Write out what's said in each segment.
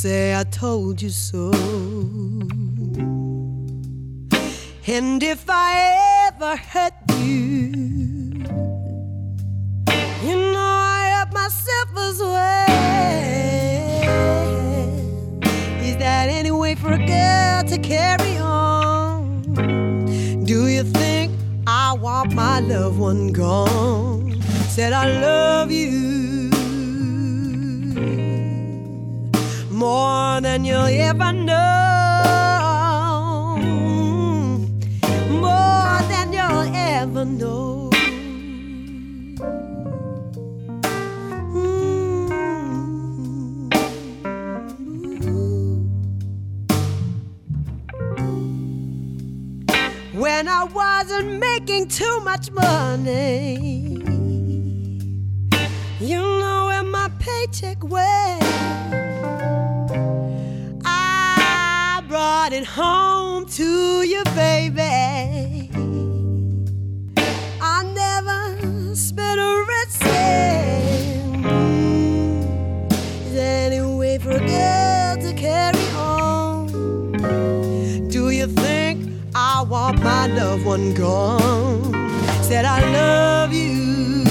say I told you so. And if I ever hurt you, you know I help myself as well. Is that any way for a girl to carry on? Do you think I want my loved one gone? Said I love you more than you'll ever know. More than you'll ever know. when I wasn't making too much money. You know where my paycheck went. It home to you, baby. I never spent a red cent. Is any way for a girl to carry on? Do you think? I want my loved one gone. Said I love you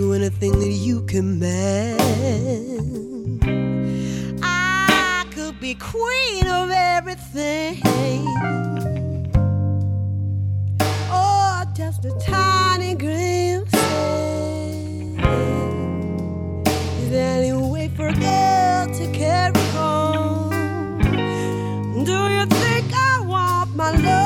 do anything that you command. I could be queen of everything. Oh, just a tiny glimpse. Is there any way for a girl to carry on? Do you think I want my loved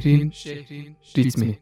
Şehrin ritmi.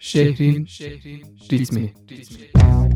Şehrin ritmi. I'm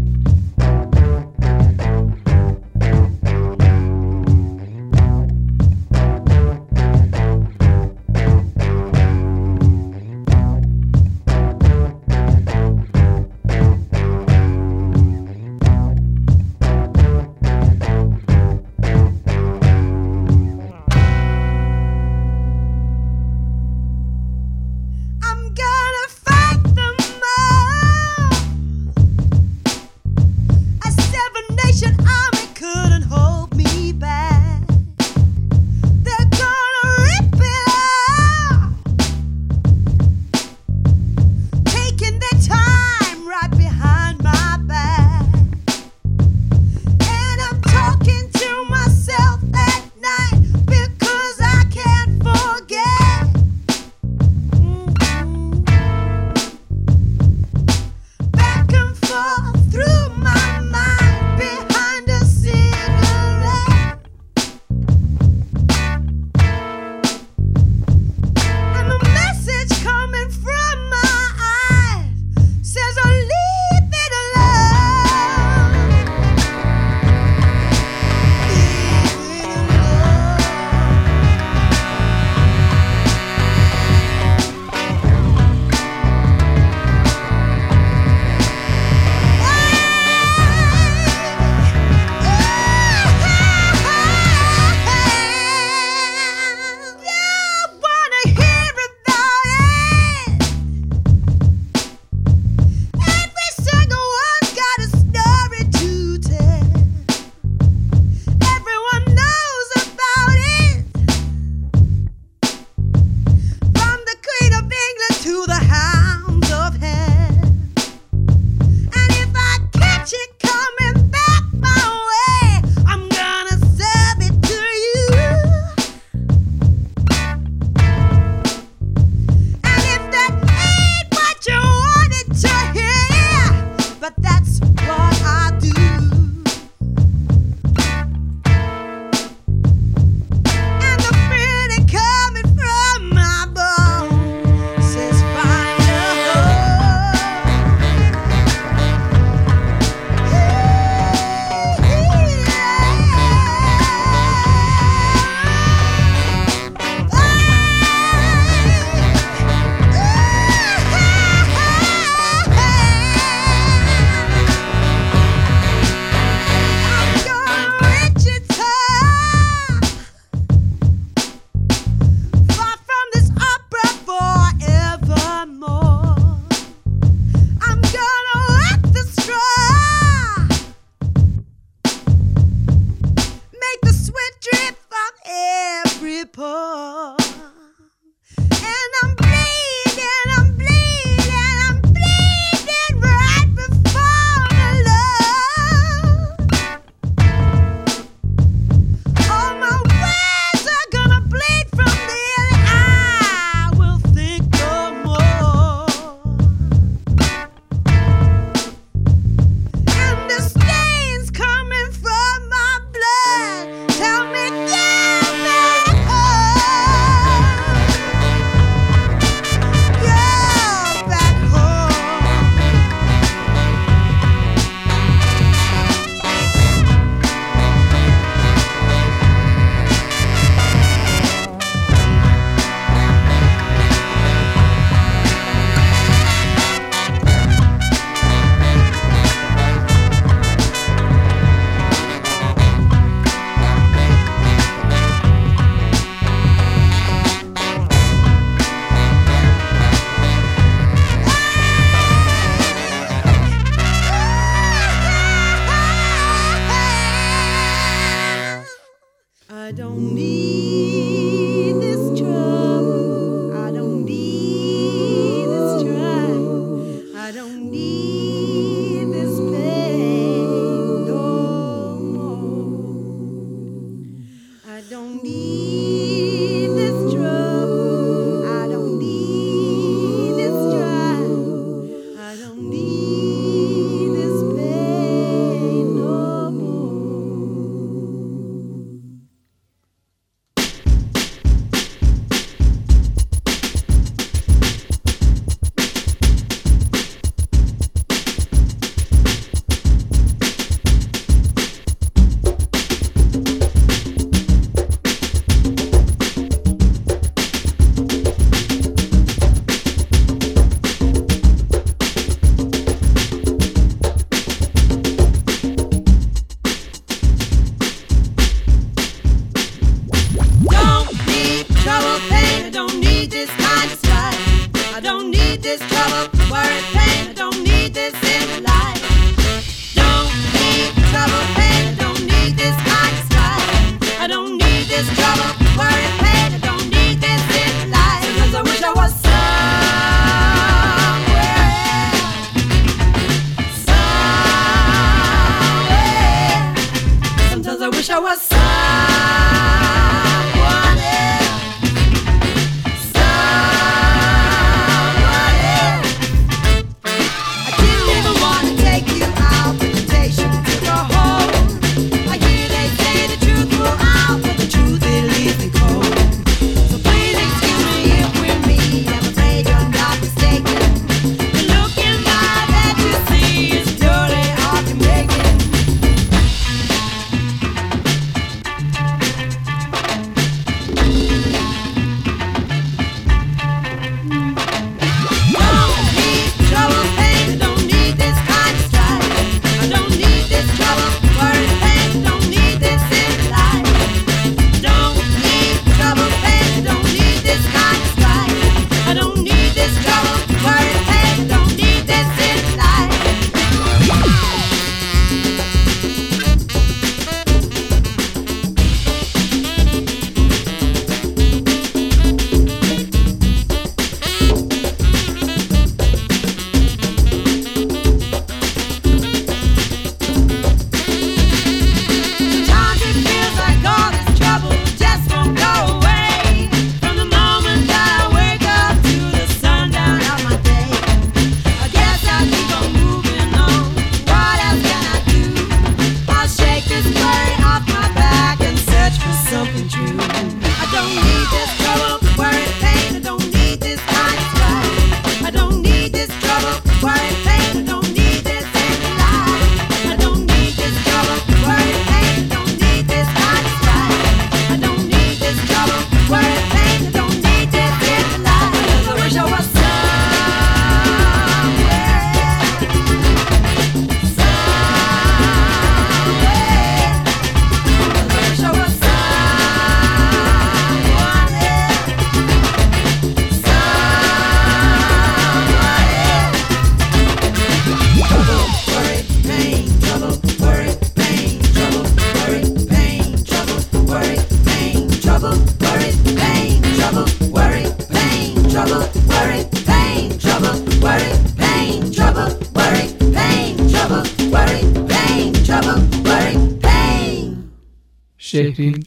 shaping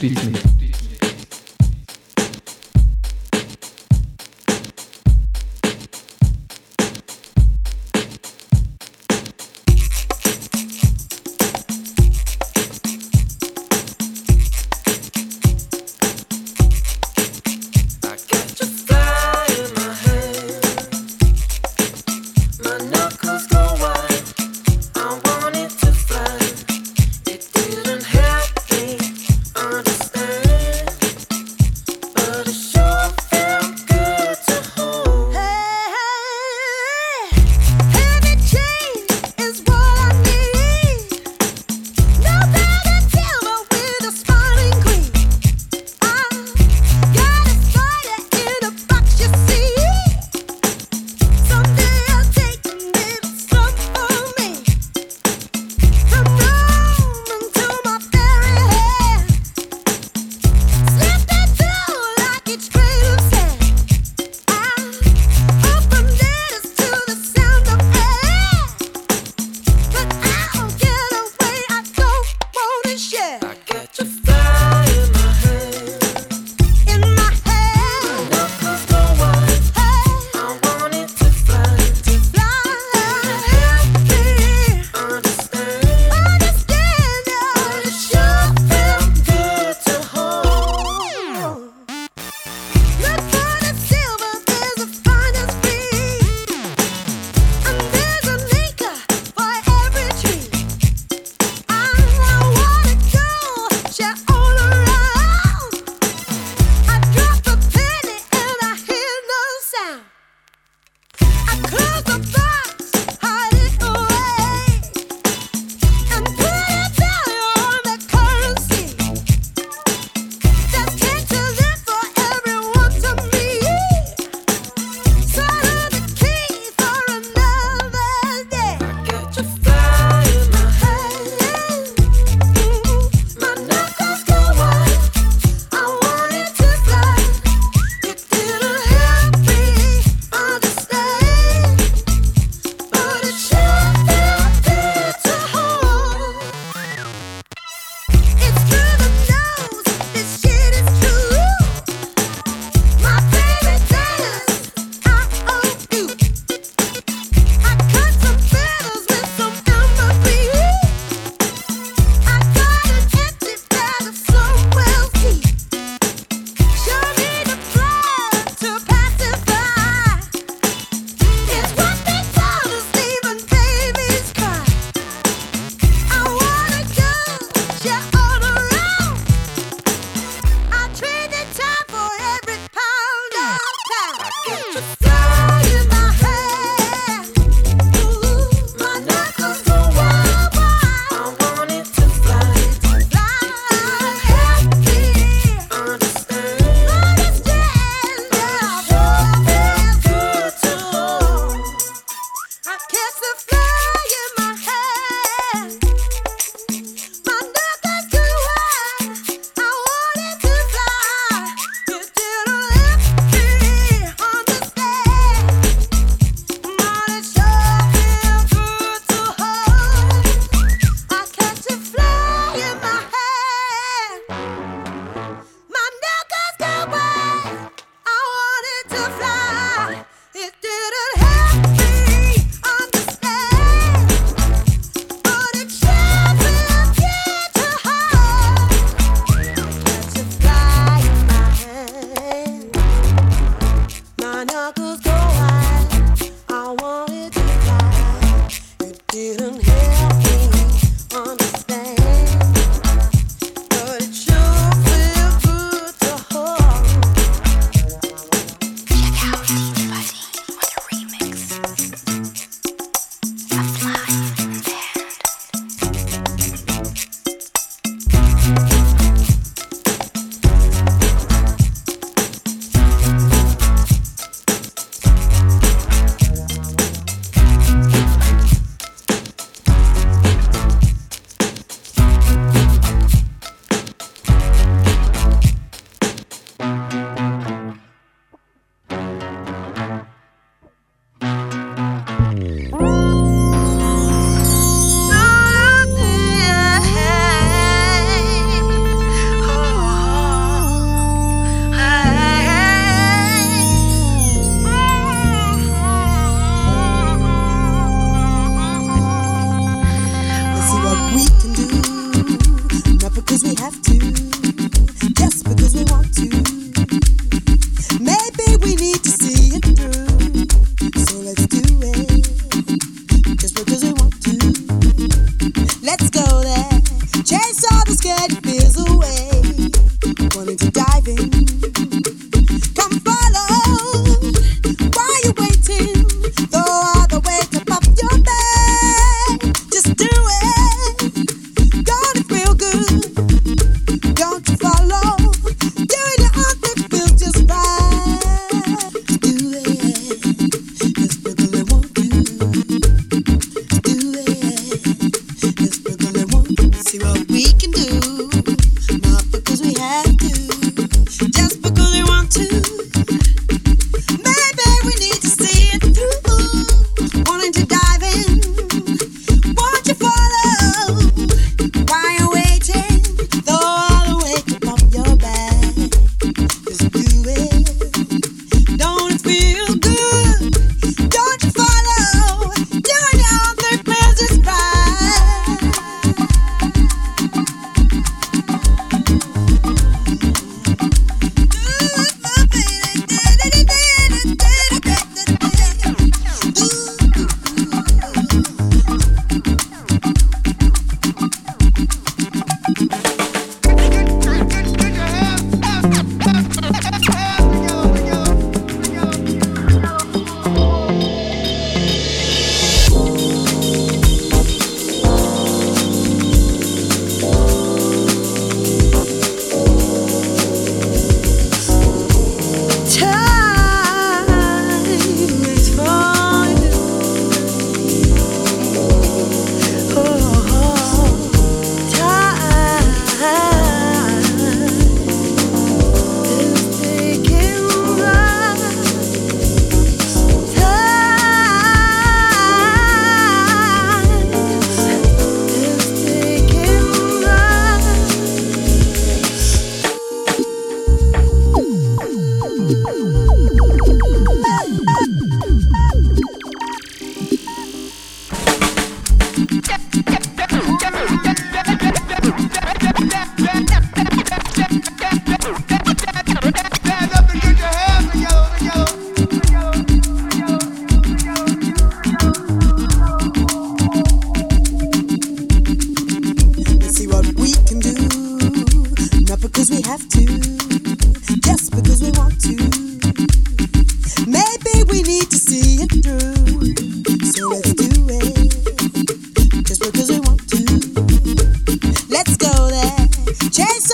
treatment.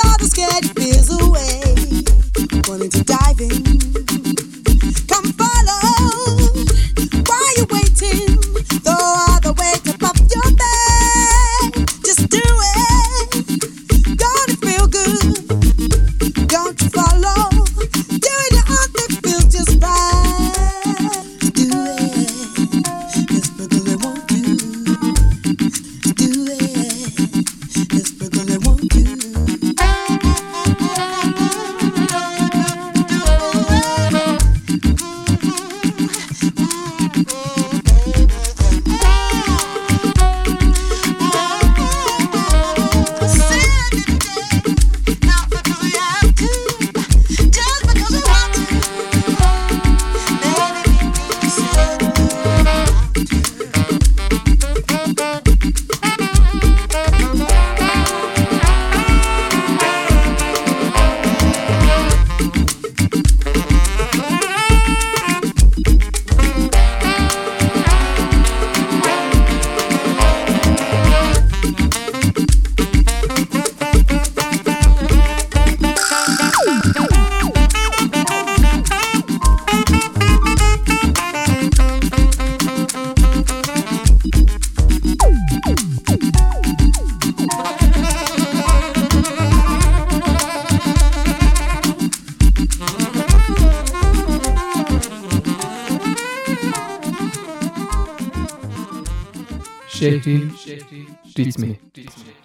All the scared şehrin ritmi. You could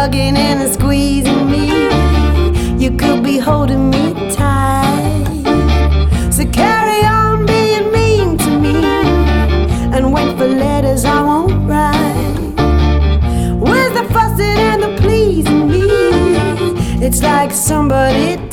tugging and squeezing me. You could be holding me tight. So carry on being mean to me and wait for letters I won't write. Where's the fussing and the pleasing me? It's like somebody.